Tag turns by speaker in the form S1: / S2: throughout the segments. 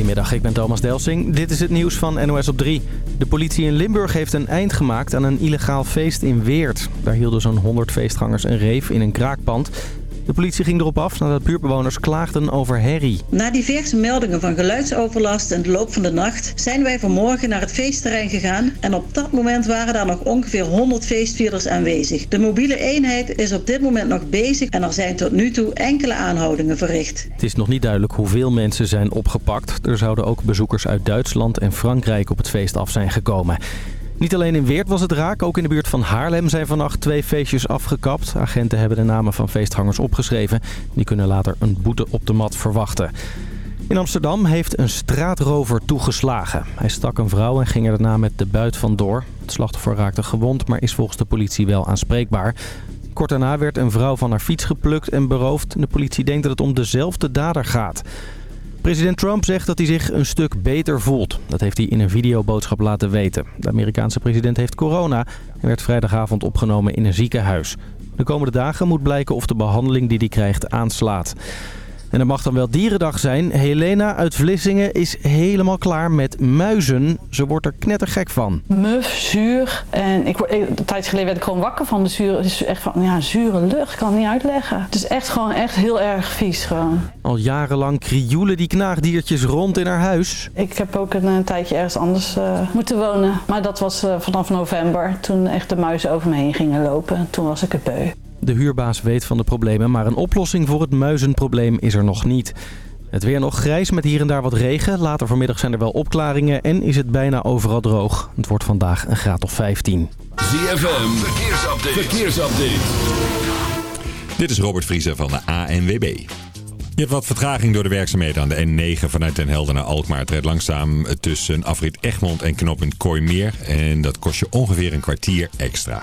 S1: Goedemiddag, ik ben Thomas Delsing. Dit is het nieuws van NOS op 3. De politie in Limburg heeft een eind gemaakt aan een illegaal feest in Weert. Daar hielden zo'n 100 feestgangers een reef in een kraakpand. De politie ging erop af nadat buurtbewoners klaagden over herrie.
S2: Na diverse meldingen van geluidsoverlast in de loop van de nacht... zijn wij vanmorgen naar het feestterrein gegaan... en op dat moment waren daar nog ongeveer 100 feestvierders aanwezig. De mobiele eenheid is op dit moment nog bezig... en er zijn tot nu toe enkele aanhoudingen verricht.
S1: Het is nog niet duidelijk hoeveel mensen zijn opgepakt. Er zouden ook bezoekers uit Duitsland en Frankrijk op het feest af zijn gekomen. Niet alleen in Weert was het raak, ook in de buurt van Haarlem zijn vannacht twee feestjes afgekapt. Agenten hebben de namen van feesthangers opgeschreven. Die kunnen later een boete op de mat verwachten. In Amsterdam heeft een straatrover toegeslagen. Hij stak een vrouw en ging er daarna met de buit vandoor. Het slachtoffer raakte gewond, maar is volgens de politie wel aanspreekbaar. Kort daarna werd een vrouw van haar fiets geplukt en beroofd. De politie denkt dat het om dezelfde dader gaat. President Trump zegt dat hij zich een stuk beter voelt. Dat heeft hij in een videoboodschap laten weten. De Amerikaanse president heeft corona en werd vrijdagavond opgenomen in een ziekenhuis. De komende dagen moet blijken of de behandeling die hij krijgt aanslaat. En er mag dan wel dierendag zijn. Helena uit Vlissingen is helemaal klaar met muizen. Ze wordt er knettergek van.
S3: Muf, zuur. En ik, een tijdje geleden werd ik gewoon wakker van de zuur. Het is echt van, ja, zure lucht. Ik kan het niet uitleggen. Het is echt gewoon echt heel erg vies gewoon.
S1: Al jarenlang krioelen die knaagdiertjes rond in haar huis.
S3: Ik heb ook een, eh, tijdje ergens anders eh, moeten wonen. Maar dat was eh, vanaf november. Toen echt de muizen over me heen gingen lopen. Toen was ik het beu.
S1: De huurbaas weet van de problemen, maar een oplossing voor het muizenprobleem is er nog niet. Het weer nog grijs met hier en daar wat regen. Later vanmiddag zijn er wel opklaringen en is het bijna overal droog. Het wordt vandaag een graad of 15.
S4: ZFM, verkeersupdate. verkeersupdate.
S5: Dit is Robert Vriezer van de ANWB. Je hebt wat vertraging door de werkzaamheden aan de N9 vanuit Den Helder naar Alkmaar. Het rijdt langzaam tussen afrit Egmond en knooppunt Kooimeer. En dat kost je ongeveer een kwartier extra.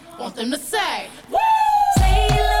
S6: Want them to say, Woo! Say you love me, say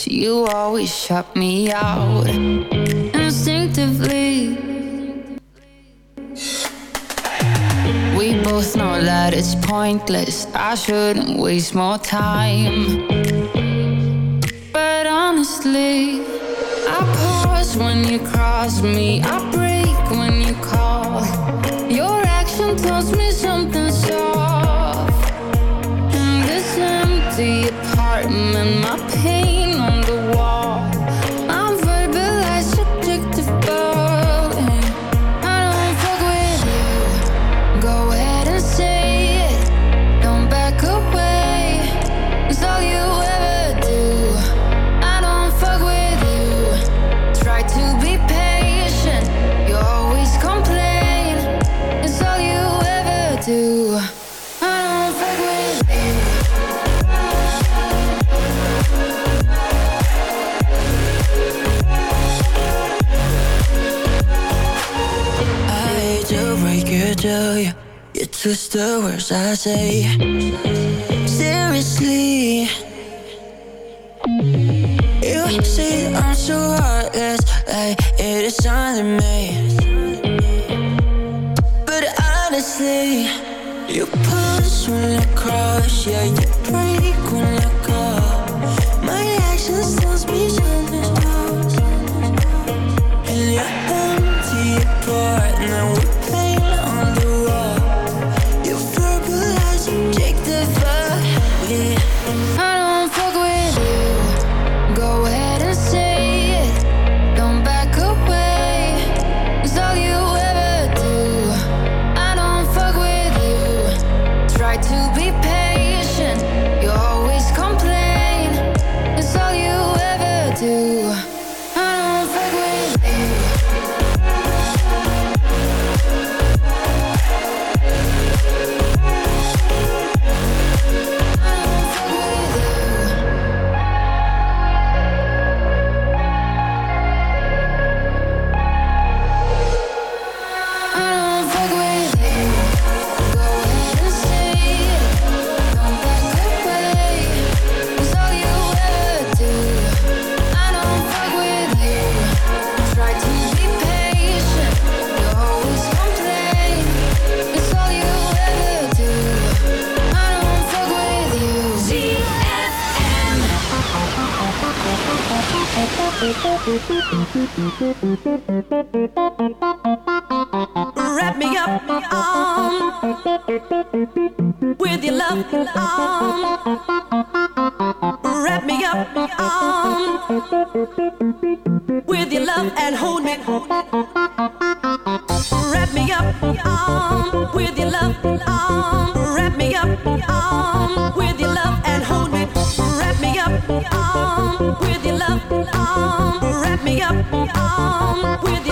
S6: You
S7: always shut me out instinctively. We both know that it's pointless. I shouldn't waste more time. But honestly, I pause when you cross me. I break when you call. Your action tells me something soft. In this empty apartment, my pain on the
S8: twist the words I say. Seriously, you say I'm so heartless, like it is under me. But honestly, you push when I crush, yeah, you break when I Thank you.
S7: arm,
S8: wrap me up, arm with your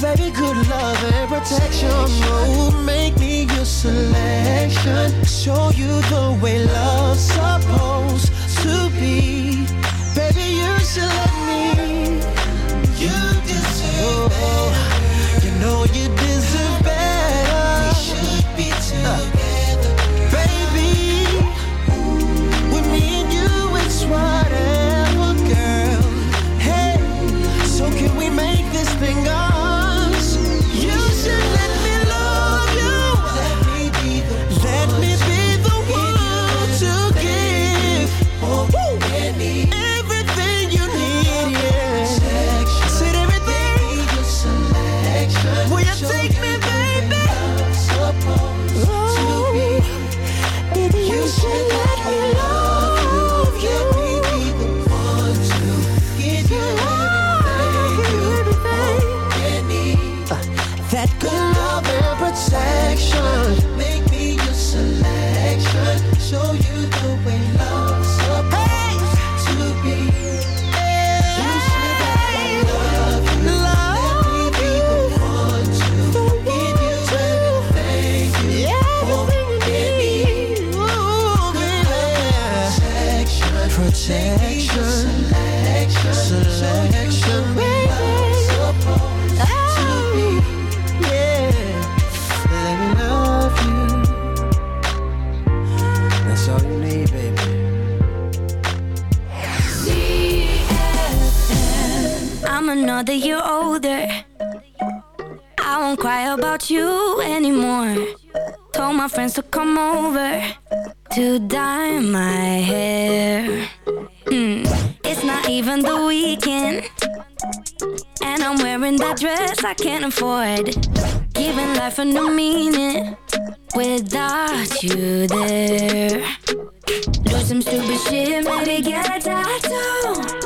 S9: Baby, good love and protection. Ooh, make me your selection. Show you the way love's supposed to be. Baby, you should let me. You deserve better. You know you deserve better. We should be together. Uh. protection, selection, selection. Oh, yeah. Let me love you. That's all you need, baby.
S10: I'm another year older. I won't cry about you anymore. Told my friends to come over to dye my hair. Mm. It's not even the weekend. And I'm wearing that dress I can't afford. Giving life a new meaning without you there. Do some stupid shit, maybe get a tattoo.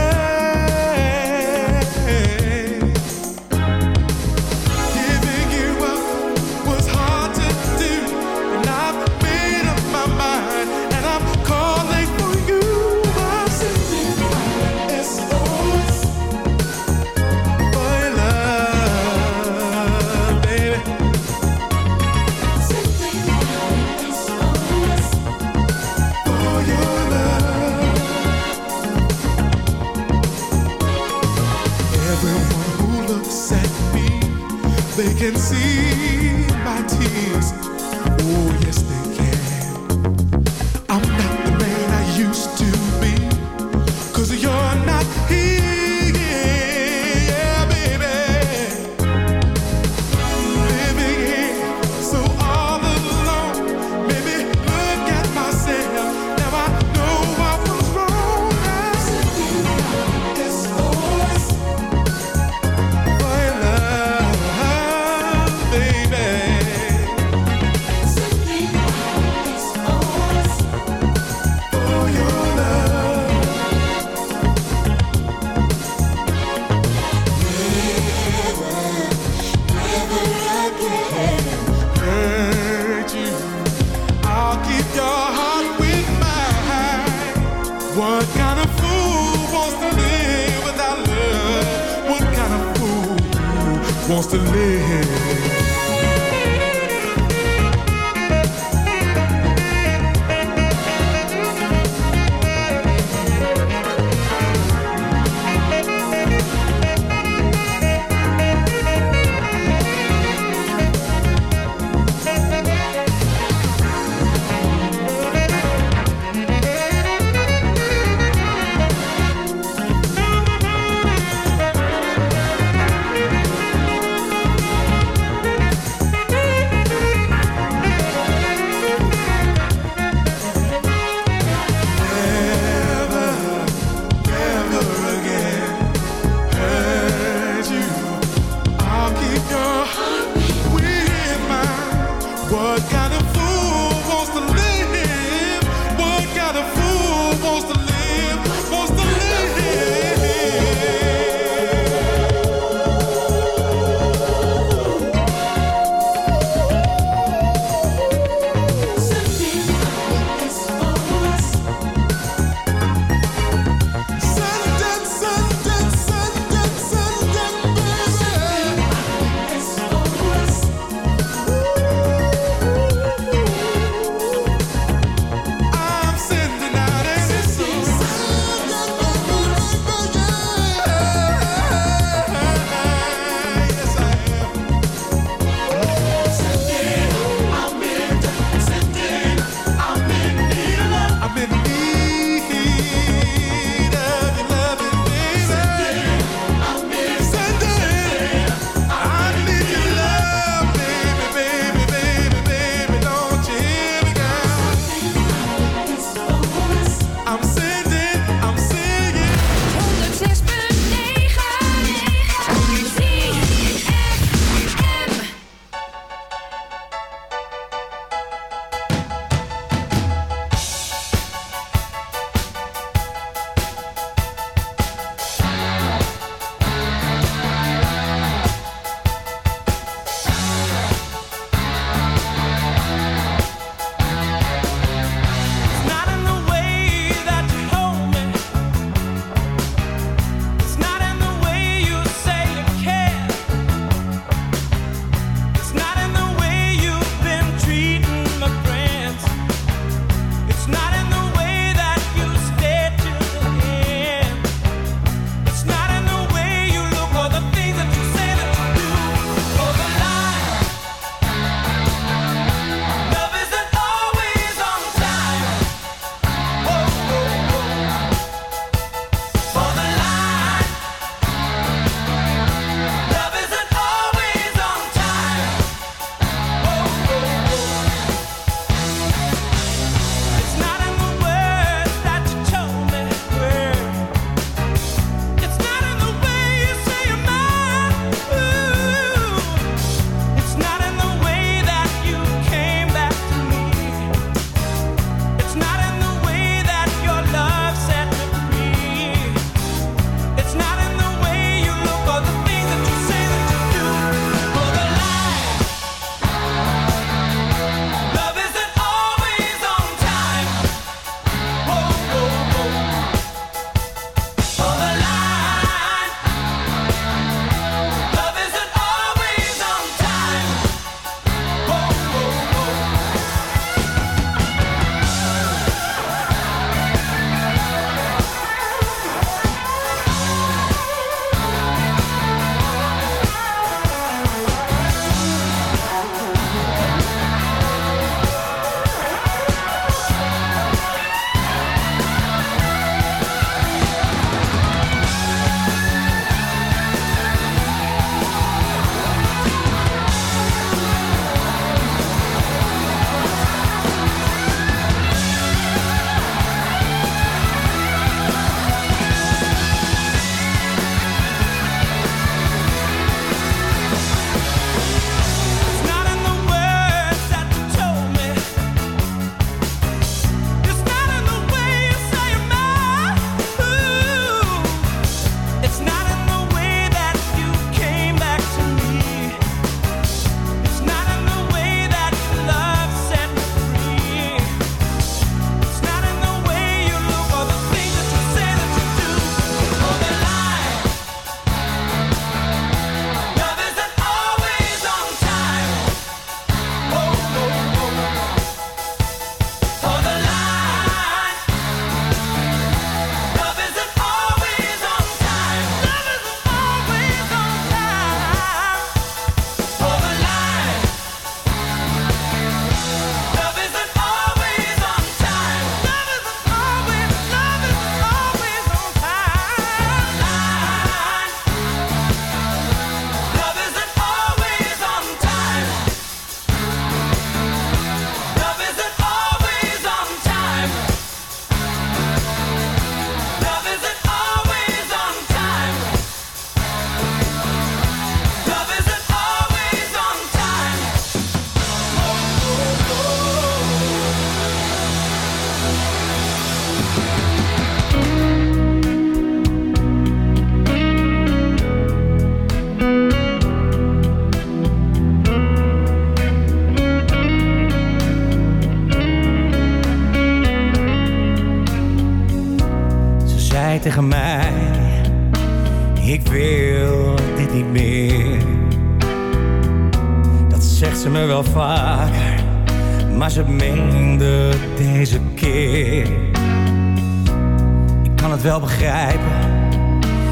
S11: wel begrijpen.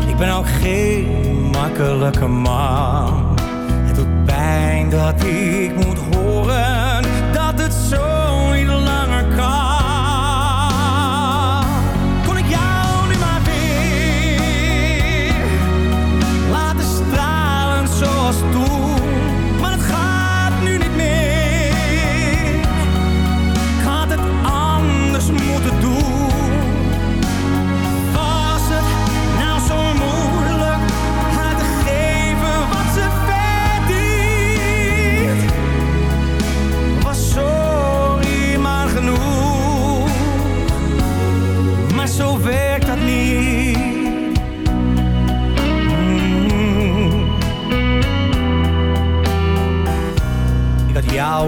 S11: Ik ben ook geen makkelijke man. Het doet pijn dat ik moet horen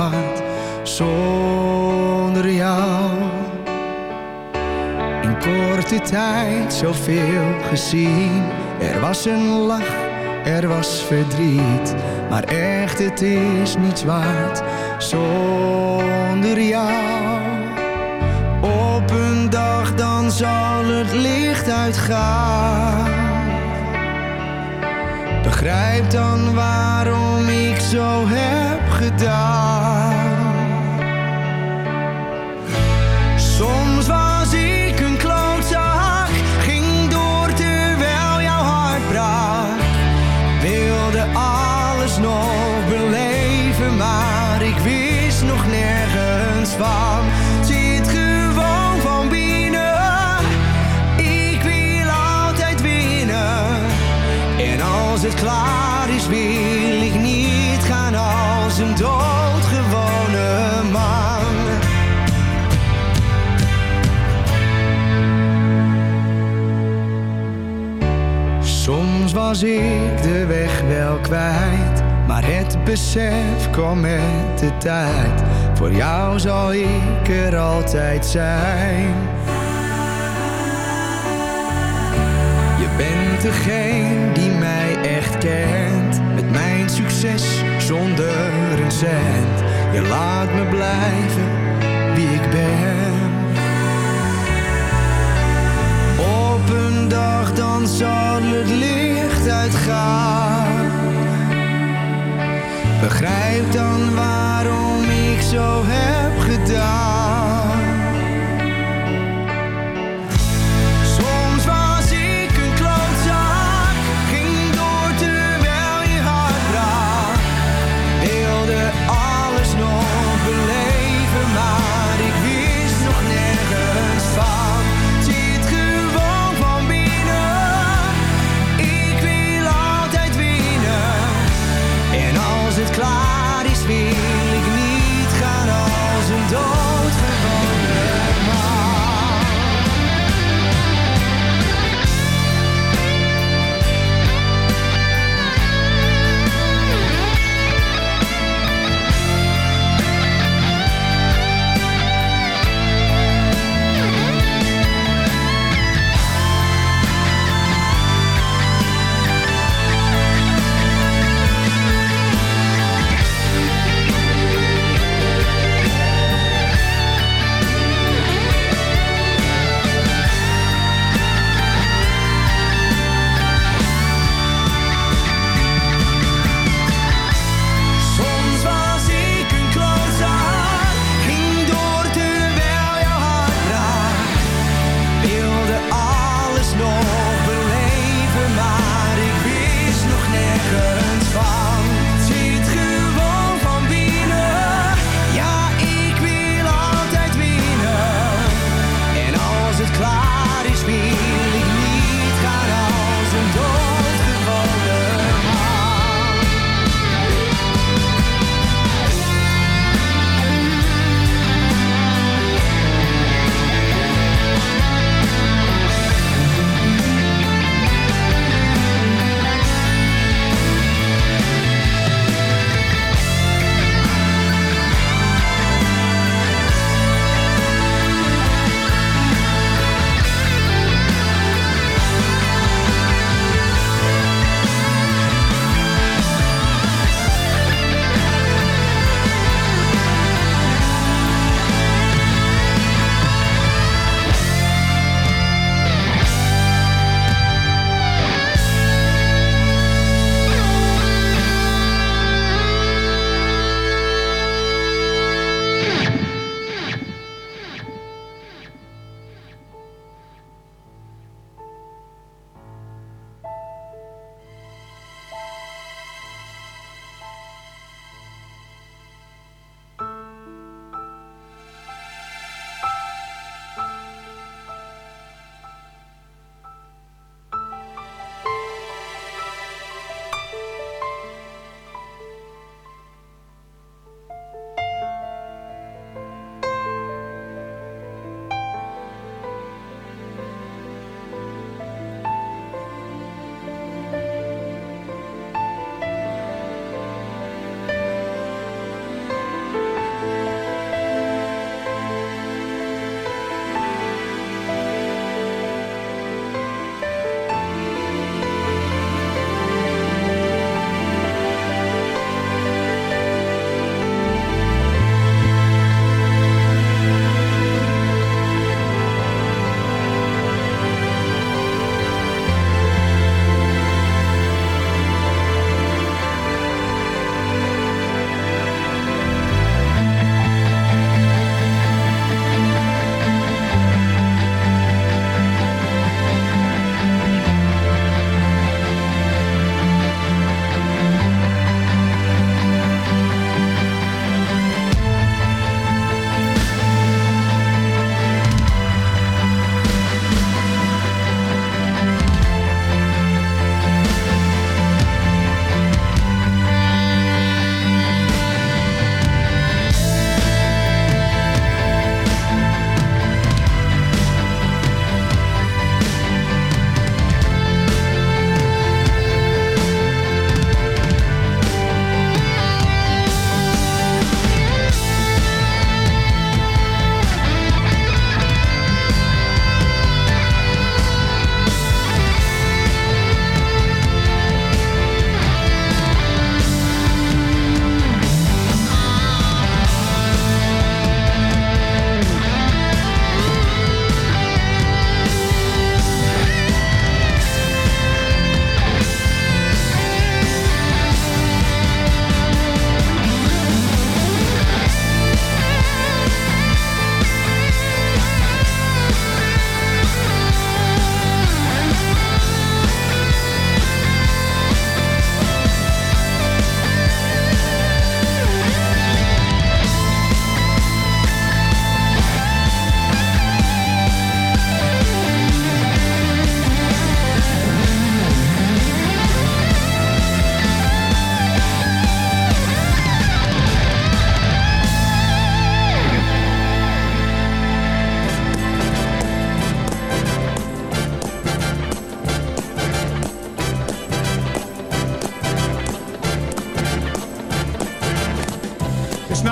S12: waard zonder jou. In korte tijd zoveel gezien. Er was een lach, er was verdriet. Maar echt, het is niets waard zonder jou. Op een dag dan zal het licht uitgaan. Begrijp dan waarom ik zo heb gedaan. Was ik de weg wel kwijt. Maar het besef kwam met de tijd. Voor jou zal ik er altijd zijn. Je bent degene die mij echt kent. Met mijn succes zonder een cent. Je laat me blijven wie ik ben. Dan zal het licht uitgaan. Begrijp dan waarom ik zo heb gedaan.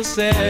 S4: yourself